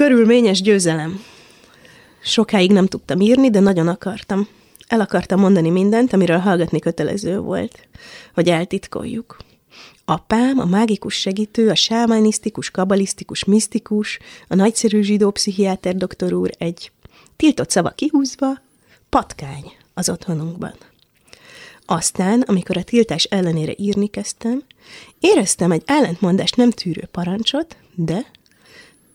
Körülményes győzelem. Sokáig nem tudtam írni, de nagyon akartam. El akartam mondani mindent, amiről hallgatni kötelező volt, hogy eltitkoljuk. Apám, a mágikus segítő, a sámánisztikus, kabalisztikus, misztikus, a nagyszerű zsidó pszichiáter doktor úr egy tiltott szava kihúzva, patkány az otthonunkban. Aztán, amikor a tiltás ellenére írni kezdtem, éreztem egy ellentmondást nem tűrő parancsot, de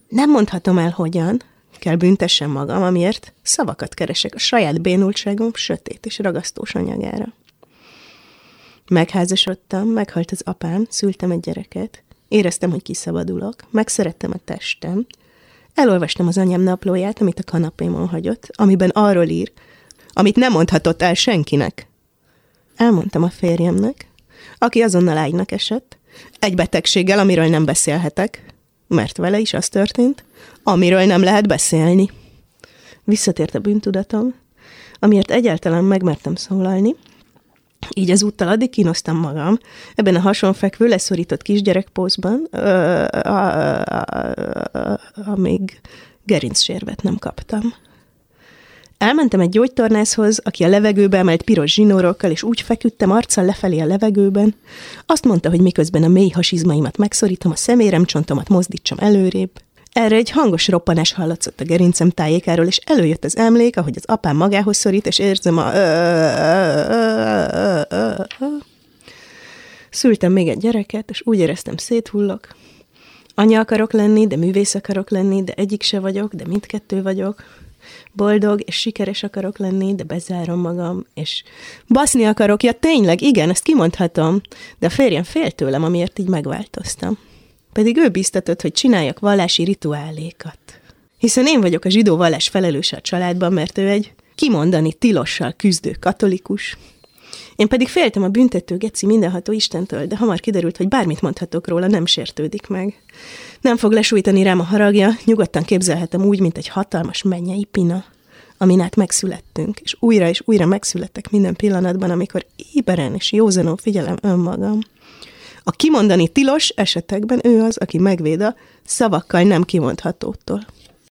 nem mondhatom el hogyan, kell büntessem magam, amiért szavakat keresek a saját bénultságom sötét és ragasztós anyagára. Megházasodtam, meghalt az apám, szültem egy gyereket, éreztem, hogy kiszabadulok, megszerettem a testem, elolvastam az anyám naplóját, amit a kanapémon hagyott, amiben arról ír, amit nem mondhatott el senkinek. Elmondtam a férjemnek, aki azonnal ágynak esett, egy betegséggel, amiről nem beszélhetek, mert vele is az történt, amiről nem lehet beszélni. Visszatért a bűntudatom, amiért egyáltalán megmertem szólalni, így ezúttal addig kínosztam magam, ebben a hasonfekvő, leszorított kisgyerekpózban, amíg gerincsérvet nem kaptam. Elmentem egy gyógytornászhoz, aki a levegőbe emelt piros zsinórokkal, és úgy feküdtem arccal lefelé a levegőben. Azt mondta, hogy miközben a mély hasizmaimat megszorítom, a szeméremcsontomat mozdítsam előrébb. Erre egy hangos roppanás hallatszott a gerincem tájékáról, és előjött az emlék, ahogy az apám magához szorít, és érzem a... Szültem még egy gyereket, és úgy éreztem széthullok. Anya akarok lenni, de művész akarok lenni, de egyik se vagyok, de mindkettő vagyok boldog és sikeres akarok lenni, de bezárom magam, és baszni akarok, ja tényleg, igen, ezt kimondhatom, de a férjem fél tőlem, amiért így megváltoztam. Pedig ő biztatott, hogy csináljak vallási rituálékat. Hiszen én vagyok a zsidó vallás felelőse a családban, mert ő egy kimondani tilossal küzdő katolikus, én pedig féltem a büntető geci mindenható Istentől, de hamar kiderült, hogy bármit mondhatok róla, nem sértődik meg. Nem fog lesújtani rám a haragja, nyugodtan képzelhetem úgy, mint egy hatalmas mennyei pina, amin át megszülettünk, és újra és újra megszületek minden pillanatban, amikor éberen és józanul figyelem önmagam. A kimondani tilos esetekben ő az, aki megvéd a szavakkal nem kimondhatótól.